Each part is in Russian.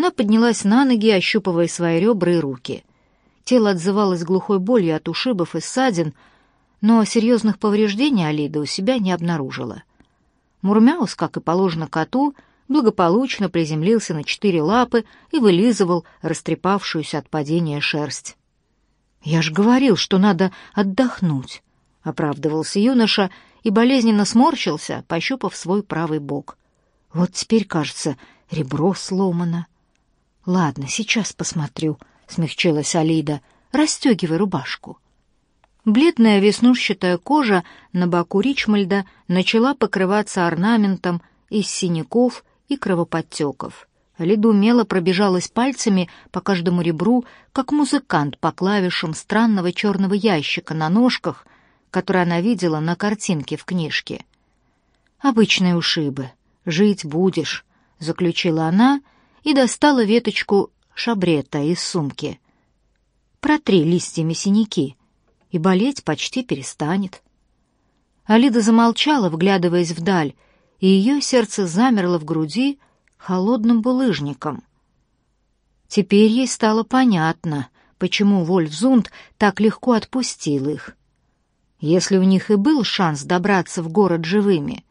Она поднялась на ноги, ощупывая свои ребра и руки. Тело отзывалось глухой болью от ушибов и ссадин, но серьезных повреждений Алида у себя не обнаружила. Мурмяус, как и положено коту, благополучно приземлился на четыре лапы и вылизывал растрепавшуюся от падения шерсть. «Я ж говорил, что надо отдохнуть», — оправдывался юноша и болезненно сморщился, пощупав свой правый бок. «Вот теперь, кажется, ребро сломано». «Ладно, сейчас посмотрю», — смягчилась Алида. «Расстегивай рубашку». Бледная веснушчатая кожа на боку Ричмальда начала покрываться орнаментом из синяков и кровоподтеков. Лида умело пробежалась пальцами по каждому ребру, как музыкант по клавишам странного черного ящика на ножках, который она видела на картинке в книжке. «Обычные ушибы. Жить будешь», — заключила она и достала веточку шабрета из сумки. «Протри листьями синяки» и болеть почти перестанет. Алида замолчала, вглядываясь вдаль, и ее сердце замерло в груди холодным булыжником. Теперь ей стало понятно, почему Вольфзунд так легко отпустил их. Если у них и был шанс добраться в город живыми,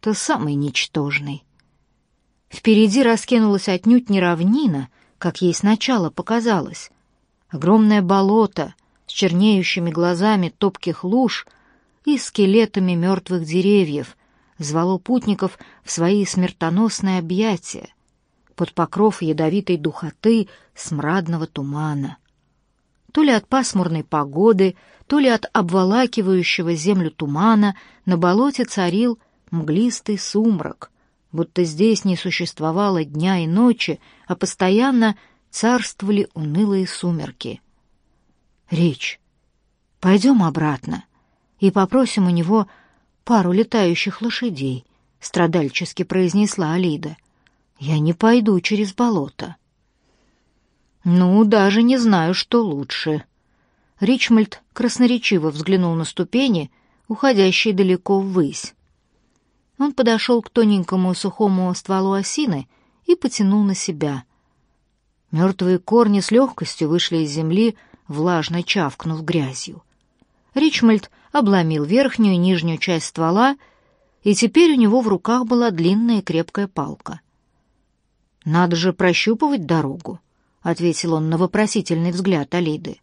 то самый ничтожный. Впереди раскинулась отнюдь не равнина, как ей сначала показалось. Огромное болото — с чернеющими глазами топких луж и скелетами мертвых деревьев, звало путников в свои смертоносные объятия под покров ядовитой духоты смрадного тумана. То ли от пасмурной погоды, то ли от обволакивающего землю тумана на болоте царил мглистый сумрак, будто здесь не существовало дня и ночи, а постоянно царствовали унылые сумерки — Речь. Пойдем обратно и попросим у него пару летающих лошадей, страдальчески произнесла Алида. Я не пойду через болото. Ну, даже не знаю, что лучше. Ричмольд красноречиво взглянул на ступени, уходящие далеко ввысь. Он подошел к тоненькому сухому стволу осины и потянул на себя. Мертвые корни с легкостью вышли из земли, влажно чавкнув грязью. Ричмольд обломил верхнюю и нижнюю часть ствола, и теперь у него в руках была длинная крепкая палка. «Надо же прощупывать дорогу», — ответил он на вопросительный взгляд Алиды.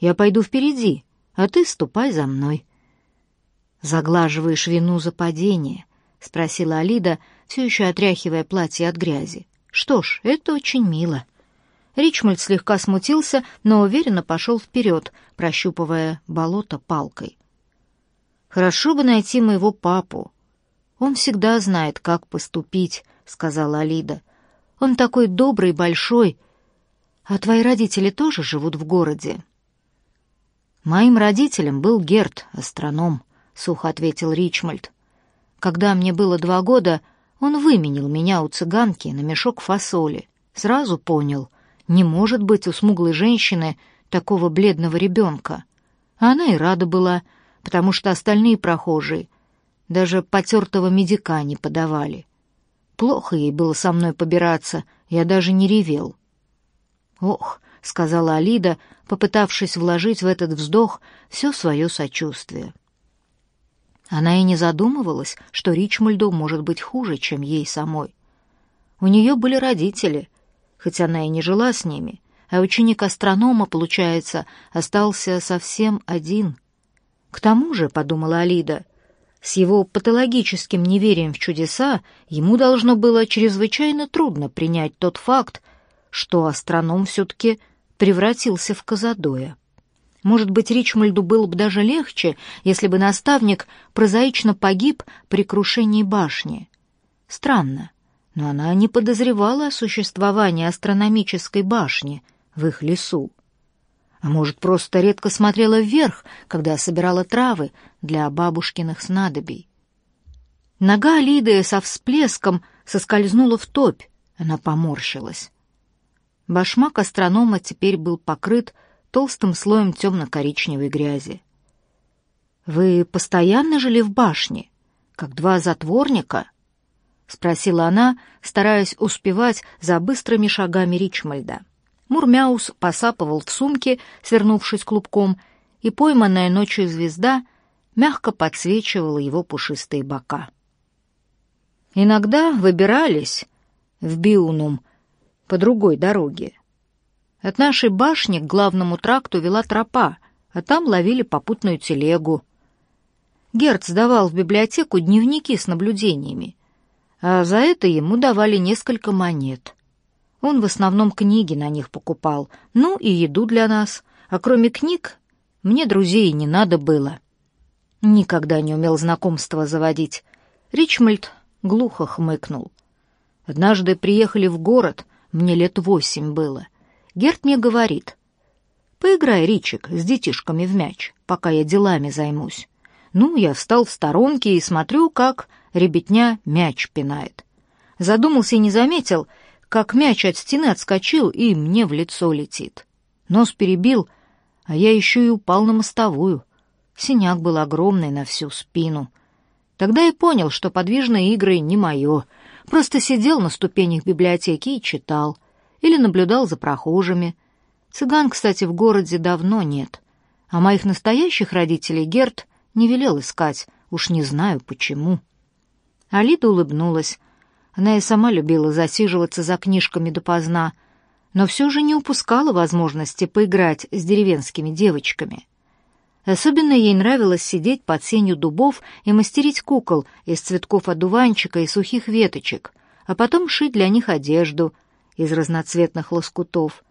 «Я пойду впереди, а ты ступай за мной». «Заглаживаешь вину за падение?» — спросила Алида, все еще отряхивая платье от грязи. «Что ж, это очень мило». Ричмольд слегка смутился, но уверенно пошел вперед, прощупывая болото палкой. «Хорошо бы найти моего папу. Он всегда знает, как поступить», — сказала Алида. «Он такой добрый, большой. А твои родители тоже живут в городе?» «Моим родителям был Герт, астроном», — сухо ответил Ричмольд. «Когда мне было два года, он выменил меня у цыганки на мешок фасоли. Сразу понял — не может быть у смуглой женщины такого бледного ребенка. Она и рада была, потому что остальные прохожие даже потертого медика не подавали. Плохо ей было со мной побираться, я даже не ревел. «Ох», — сказала Алида, попытавшись вложить в этот вздох все свое сочувствие. Она и не задумывалась, что Ричмольду может быть хуже, чем ей самой. У нее были родители, хоть она и не жила с ними, а ученик астронома, получается, остался совсем один. К тому же, — подумала Алида, — с его патологическим неверием в чудеса ему должно было чрезвычайно трудно принять тот факт, что астроном все-таки превратился в Казадоя. Может быть, Ричмольду было бы даже легче, если бы наставник прозаично погиб при крушении башни. Странно но она не подозревала о существовании астрономической башни в их лесу. А может, просто редко смотрела вверх, когда собирала травы для бабушкиных снадобий. Нога Лиды со всплеском соскользнула в топь, она поморщилась. Башмак астронома теперь был покрыт толстым слоем темно-коричневой грязи. «Вы постоянно жили в башне, как два затворника?» спросила она, стараясь успевать за быстрыми шагами Ричмальда. Мурмяус посапывал в сумке, свернувшись клубком, и пойманная ночью звезда мягко подсвечивала его пушистые бока. Иногда выбирались в Биунум по другой дороге. От нашей башни к главному тракту вела тропа, а там ловили попутную телегу. Герц сдавал в библиотеку дневники с наблюдениями, а за это ему давали несколько монет. Он в основном книги на них покупал, ну и еду для нас, а кроме книг мне друзей не надо было. Никогда не умел знакомства заводить. Ричмольд глухо хмыкнул. Однажды приехали в город, мне лет восемь было. Герт мне говорит, «Поиграй, Ричик, с детишками в мяч, пока я делами займусь». Ну, я встал в сторонке и смотрю, как ребятня мяч пинает. Задумался и не заметил, как мяч от стены отскочил и мне в лицо летит. Нос перебил, а я еще и упал на мостовую. Синяк был огромный на всю спину. Тогда я понял, что подвижные игры не мое. Просто сидел на ступенях библиотеки и читал. Или наблюдал за прохожими. Цыган, кстати, в городе давно нет. А моих настоящих родителей Герт не велел искать, уж не знаю почему. Алида улыбнулась. Она и сама любила засиживаться за книжками допоздна, но все же не упускала возможности поиграть с деревенскими девочками. Особенно ей нравилось сидеть под сенью дубов и мастерить кукол из цветков одуванчика и сухих веточек, а потом шить для них одежду из разноцветных лоскутов.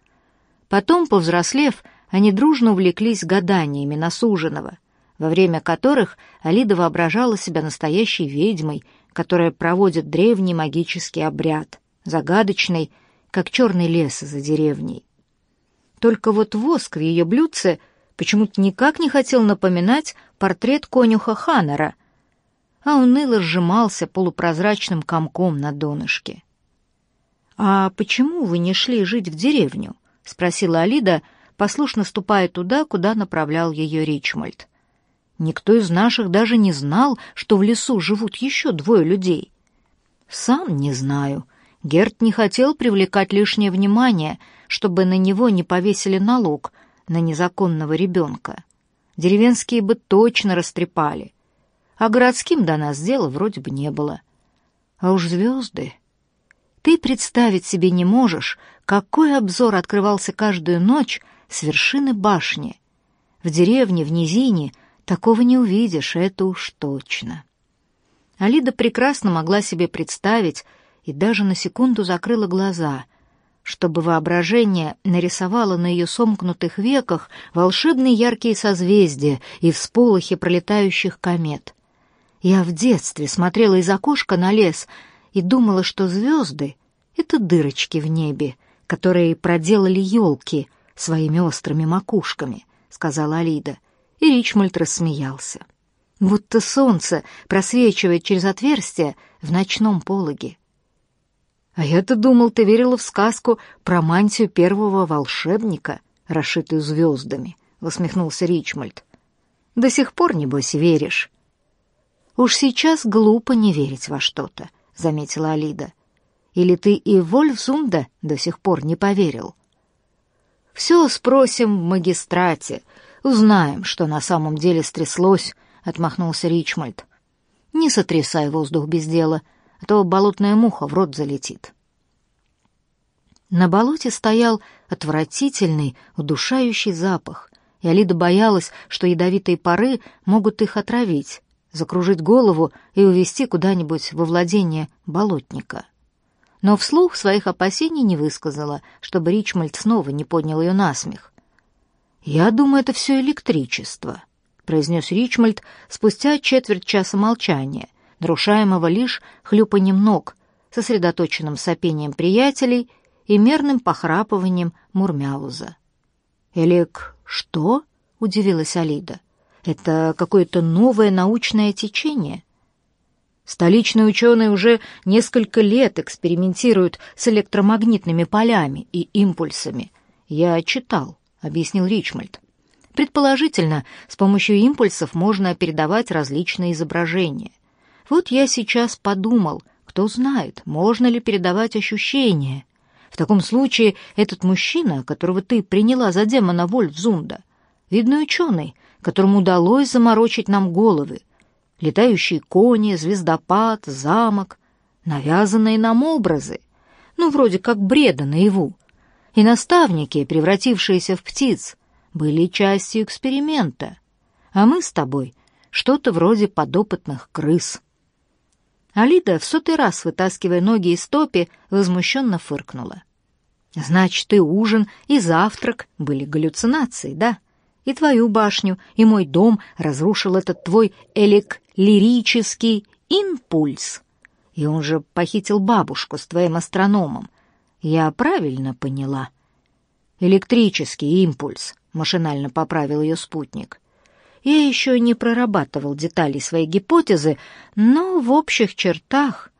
Потом, повзрослев, они дружно увлеклись гаданиями на суженого, во время которых Алида воображала себя настоящей ведьмой, которая проводит древний магический обряд, загадочный, как черный лес за деревней. Только вот воск в ее блюдце — почему-то никак не хотел напоминать портрет конюха Ханнера, а уныло сжимался полупрозрачным комком на донышке. «А почему вы не шли жить в деревню?» — спросила Алида, послушно ступая туда, куда направлял ее Ричмольд. «Никто из наших даже не знал, что в лесу живут еще двое людей». «Сам не знаю», Герт не хотел привлекать лишнее внимание, чтобы на него не повесили налог, на незаконного ребенка. Деревенские бы точно растрепали, а городским до нас дела вроде бы не было. А уж звезды... Ты представить себе не можешь, какой обзор открывался каждую ночь с вершины башни. В деревне, в низине такого не увидишь, это уж точно. Алида прекрасно могла себе представить и даже на секунду закрыла глаза, чтобы воображение нарисовало на ее сомкнутых веках волшебные яркие созвездия и всполохи пролетающих комет. Я в детстве смотрела из окошка на лес и думала, что звезды — это дырочки в небе, которые проделали елки своими острыми макушками, — сказала Алида, и Ричмольд рассмеялся. Будто солнце просвечивает через отверстие в ночном пологе. А я-то думал, ты верила в сказку про мантию первого волшебника, расшитую звездами, — усмехнулся Ричмольд. До сих пор, небось, веришь. Уж сейчас глупо не верить во что-то, — заметила Алида. Или ты и Вольфзунда до сих пор не поверил? Все спросим в магистрате, узнаем, что на самом деле стряслось, — отмахнулся Ричмольд. Не сотрясай воздух без дела — а то болотная муха в рот залетит. На болоте стоял отвратительный, удушающий запах, и Алида боялась, что ядовитые пары могут их отравить, закружить голову и увести куда-нибудь во владение болотника. Но вслух своих опасений не высказала, чтобы Ричмольд снова не поднял ее на смех. «Я думаю, это все электричество», — произнес Ричмольд спустя четверть часа молчания — нарушаемого лишь хлюпаньем ног, сосредоточенным сопением приятелей и мерным похрапыванием Мурмяуза. «Элек, что?» — удивилась Алида. «Это какое-то новое научное течение?» Столичные ученые уже несколько лет экспериментируют с электромагнитными полями и импульсами. Я читал, — объяснил Ричмольд. Предположительно, с помощью импульсов можно передавать различные изображения. Вот я сейчас подумал, Кто знает, можно ли передавать ощущения. В таком случае этот мужчина, которого ты приняла за демона Вольфзунда, видный ученый, которому удалось заморочить нам головы, летающие кони, звездопад, замок, навязанные нам образы, ну, вроде как бреда наяву. И наставники, превратившиеся в птиц, были частью эксперимента, а мы с тобой — что-то вроде подопытных крыс. Алида, в сотый раз вытаскивая ноги из топи, возмущенно фыркнула. «Значит, и ужин, и завтрак были галлюцинацией, да? И твою башню, и мой дом разрушил этот твой элек-лирический импульс. И он же похитил бабушку с твоим астрономом. Я правильно поняла?» «Электрический импульс», — машинально поправил ее спутник. Я еще не прорабатывал детали своей гипотезы, но в общих чертах...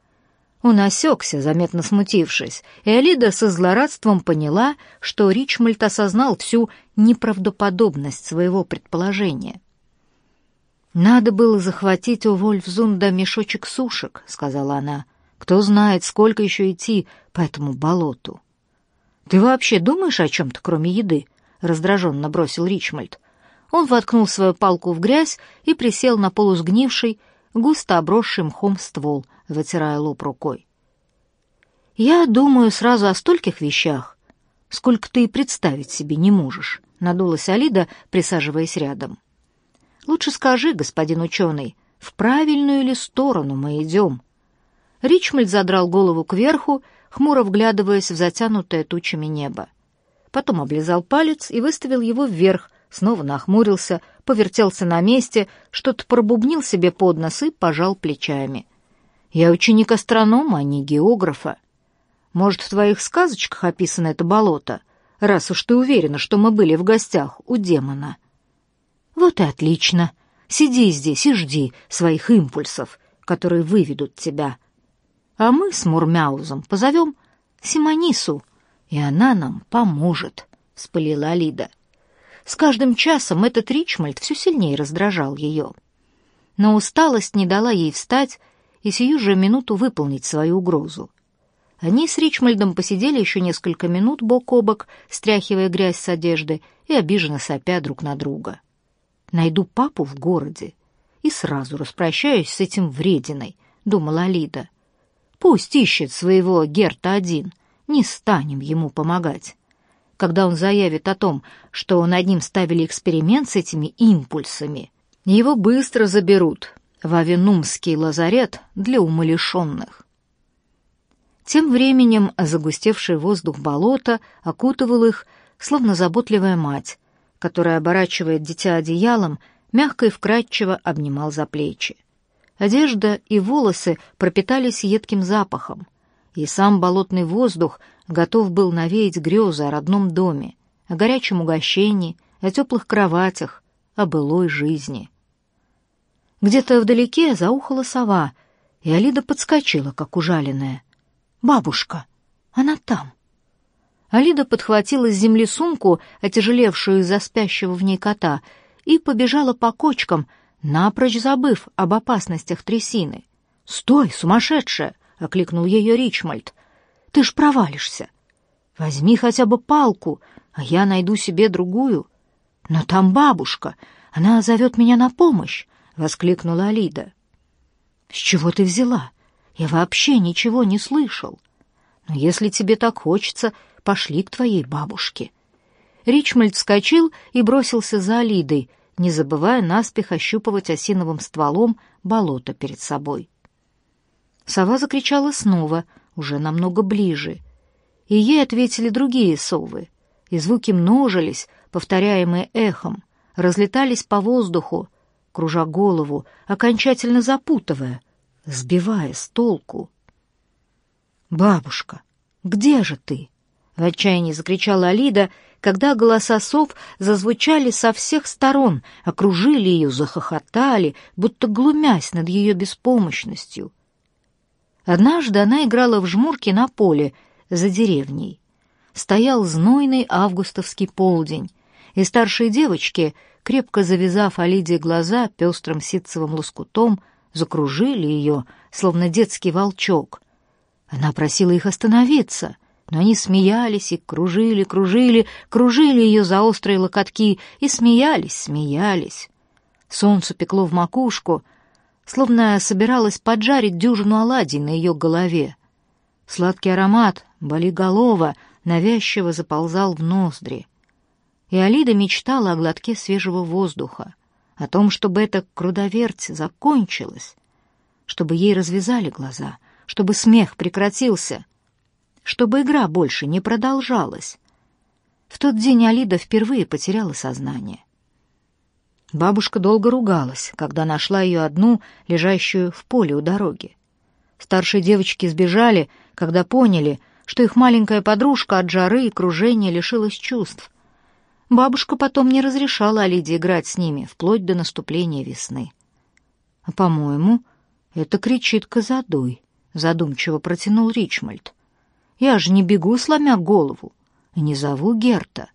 Он осекся, заметно смутившись, и Алида со злорадством поняла, что Ричмольд осознал всю неправдоподобность своего предположения. «Надо было захватить у Вольфзунда мешочек сушек», — сказала она. «Кто знает, сколько еще идти по этому болоту». «Ты вообще думаешь о чем-то, кроме еды?» — раздраженно бросил Ричмольд. Он воткнул свою палку в грязь и присел на полусгнивший, густо обросший мхом ствол, вытирая лоб рукой. «Я думаю сразу о стольких вещах, сколько ты и представить себе не можешь», — надулась Алида, присаживаясь рядом. «Лучше скажи, господин ученый, в правильную ли сторону мы идем?» Ричмольд задрал голову кверху, хмуро вглядываясь в затянутое тучами небо. Потом облизал палец и выставил его вверх, снова нахмурился, повертелся на месте, что-то пробубнил себе под нос и пожал плечами. «Я ученик астронома, а не географа. Может, в твоих сказочках описано это болото, раз уж ты уверена, что мы были в гостях у демона?» «Вот и отлично. Сиди здесь и жди своих импульсов, которые выведут тебя. А мы с Мурмяузом позовем Симонису, и она нам поможет», — вспылила Алида. С каждым часом этот Ричмольд все сильнее раздражал ее. Но усталость не дала ей встать и сию же минуту выполнить свою угрозу. Они с Ричмольдом посидели еще несколько минут бок о бок, стряхивая грязь с одежды и обиженно сопя друг на друга. «Найду папу в городе и сразу распрощаюсь с этим врединой», — думала Алида. «Пусть ищет своего Герта один, не станем ему помогать» когда он заявит о том, что над ним ставили эксперимент с этими импульсами, его быстро заберут в лазарет для умалишенных. Тем временем загустевший воздух болота окутывал их, словно заботливая мать, которая оборачивает дитя одеялом, мягко и вкрадчиво обнимал за плечи. Одежда и волосы пропитались едким запахом, и сам болотный воздух готов был навеять грезы о родном доме, о горячем угощении, о теплых кроватях, о былой жизни. Где-то вдалеке заухала сова, и Алида подскочила, как ужаленная. «Бабушка! Она там!» Алида подхватила с земли сумку, отяжелевшую из-за спящего в ней кота, и побежала по кочкам, напрочь забыв об опасностях трясины. «Стой, сумасшедшая!» — окликнул ее Ричмольд. Ты ж провалишься. Возьми хотя бы палку, а я найду себе другую. Но там бабушка, она зовет меня на помощь, — воскликнула Алида. С чего ты взяла? Я вообще ничего не слышал. Но если тебе так хочется, пошли к твоей бабушке. Ричмольд вскочил и бросился за Алидой, не забывая наспех ощупывать осиновым стволом болото перед собой. Сова закричала снова — уже намного ближе. И ей ответили другие совы, и звуки множились, повторяемые эхом, разлетались по воздуху, кружа голову, окончательно запутывая, сбивая с толку. «Бабушка, где же ты?» — в отчаянии закричала Алида, когда голоса сов зазвучали со всех сторон, окружили ее, захохотали, будто глумясь над ее беспомощностью — Однажды она играла в жмурки на поле за деревней. Стоял знойный августовский полдень, и старшие девочки, крепко завязав Алиде глаза пестрым ситцевым лоскутом, закружили ее, словно детский волчок, Она просила их остановиться, но они смеялись и кружили, кружили, кружили ее за острые локотки и смеялись, смеялись. Солнце пекло в макушку, словно собиралось поджарить дюжину оладий на ее голове. Сладкий аромат болиголова навязчиво заползал в ноздри. И Алида мечтала о глотке свежего воздуха, о том, чтобы эта крудоверть закончилась, чтобы ей развязали глаза, чтобы смех прекратился, чтобы игра больше не продолжалась. В тот день Алида впервые потеряла сознание. Бабушка долго ругалась, когда нашла ее одну, лежащую в поле у дороги. Старшие девочки сбежали, когда поняли, что их маленькая подружка от жары и кружения лишилась чувств. Бабушка потом не разрешала Алиде играть с ними, вплоть до наступления весны. «А, по-моему, это кричит Казадой», — задумчиво протянул Ричмольд. «Я же не бегу, сломя голову, и не зову Герта.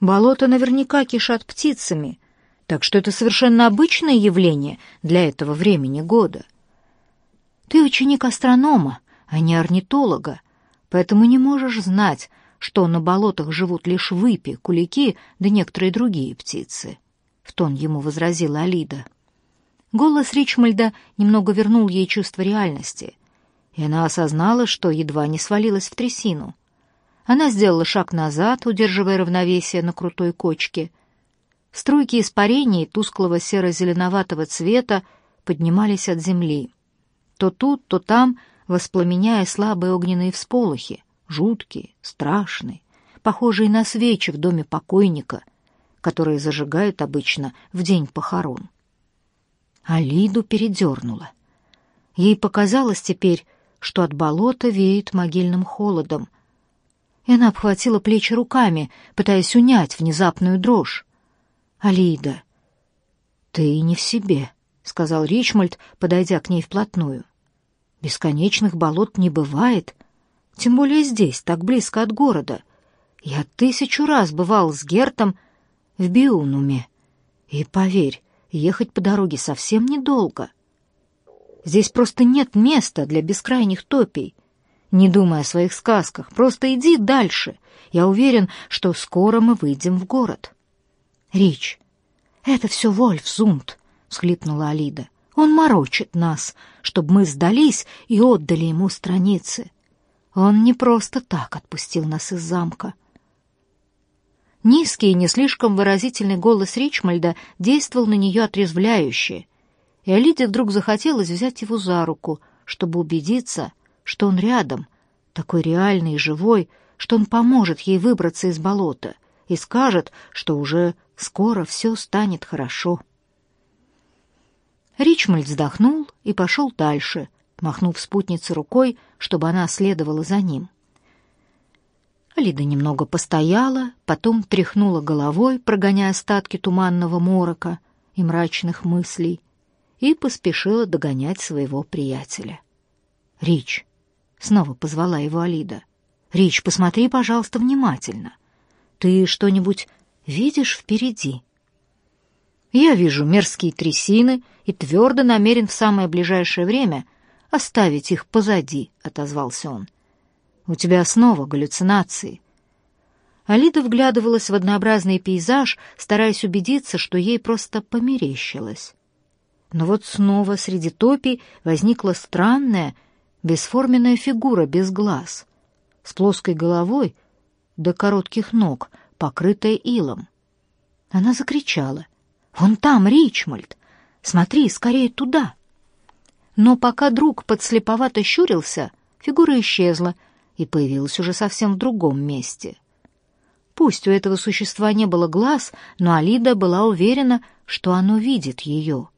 Болото наверняка кишат птицами, так что это совершенно обычное явление для этого времени года. Ты ученик астронома, а не орнитолога, поэтому не можешь знать, что на болотах живут лишь выпи, кулики да некоторые другие птицы. В тон ему возразила Алида. Голос Ричмальда немного вернул ей чувство реальности, и она осознала, что едва не свалилась в трясину. Она сделала шаг назад, удерживая равновесие на крутой кочке — Струйки испарений тусклого серо-зеленоватого цвета поднимались от земли. То тут, то там, воспламеняя слабые огненные всполохи, жуткие, страшные, похожие на свечи в доме покойника, которые зажигают обычно в день похорон. Алиду передернула. Ей показалось теперь, что от болота веет могильным холодом, и она обхватила плечи руками, пытаясь унять внезапную дрожь. «Алида, ты не в себе», — сказал Ричмольд, подойдя к ней вплотную. «Бесконечных болот не бывает, тем более здесь, так близко от города. Я тысячу раз бывал с Гертом в Биунуме. И поверь, ехать по дороге совсем недолго. Здесь просто нет места для бескрайних топий. Не думай о своих сказках, просто иди дальше. Я уверен, что скоро мы выйдем в город». Рич, это все Вольф Зунд, схлипнула Алида. Он морочит нас, чтобы мы сдались и отдали ему страницы. Он не просто так отпустил нас из замка. Низкий и не слишком выразительный голос Ричмальда действовал на нее отрезвляюще, и Алиде вдруг захотелось взять его за руку, чтобы убедиться, что он рядом, такой реальный и живой, что он поможет ей выбраться из болота и скажет, что уже Скоро все станет хорошо. Ричмольд вздохнул и пошел дальше, махнув спутнице рукой, чтобы она следовала за ним. Лида немного постояла, потом тряхнула головой, прогоняя остатки туманного морока и мрачных мыслей, и поспешила догонять своего приятеля. «Рич!» — снова позвала его Алида. «Рич, посмотри, пожалуйста, внимательно. Ты что-нибудь видишь впереди. Я вижу мерзкие трясины и твердо намерен в самое ближайшее время оставить их позади, — отозвался он. У тебя снова галлюцинации. Алида вглядывалась в однообразный пейзаж, стараясь убедиться, что ей просто померещилось. Но вот снова среди топий возникла странная, бесформенная фигура без глаз, с плоской головой до коротких ног — покрытая илом. Она закричала. «Вон там, Ричмольд! Смотри, скорее туда!» Но пока друг подслеповато щурился, фигура исчезла и появилась уже совсем в другом месте. Пусть у этого существа не было глаз, но Алида была уверена, что оно видит ее.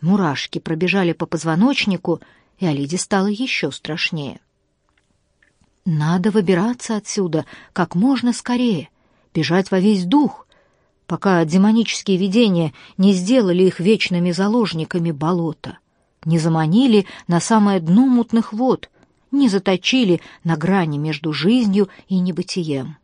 Мурашки пробежали по позвоночнику, и Алиде стало еще страшнее. «Надо выбираться отсюда как можно скорее бежать во весь дух, пока демонические видения не сделали их вечными заложниками болота, не заманили на самое дно мутных вод, не заточили на грани между жизнью и небытием.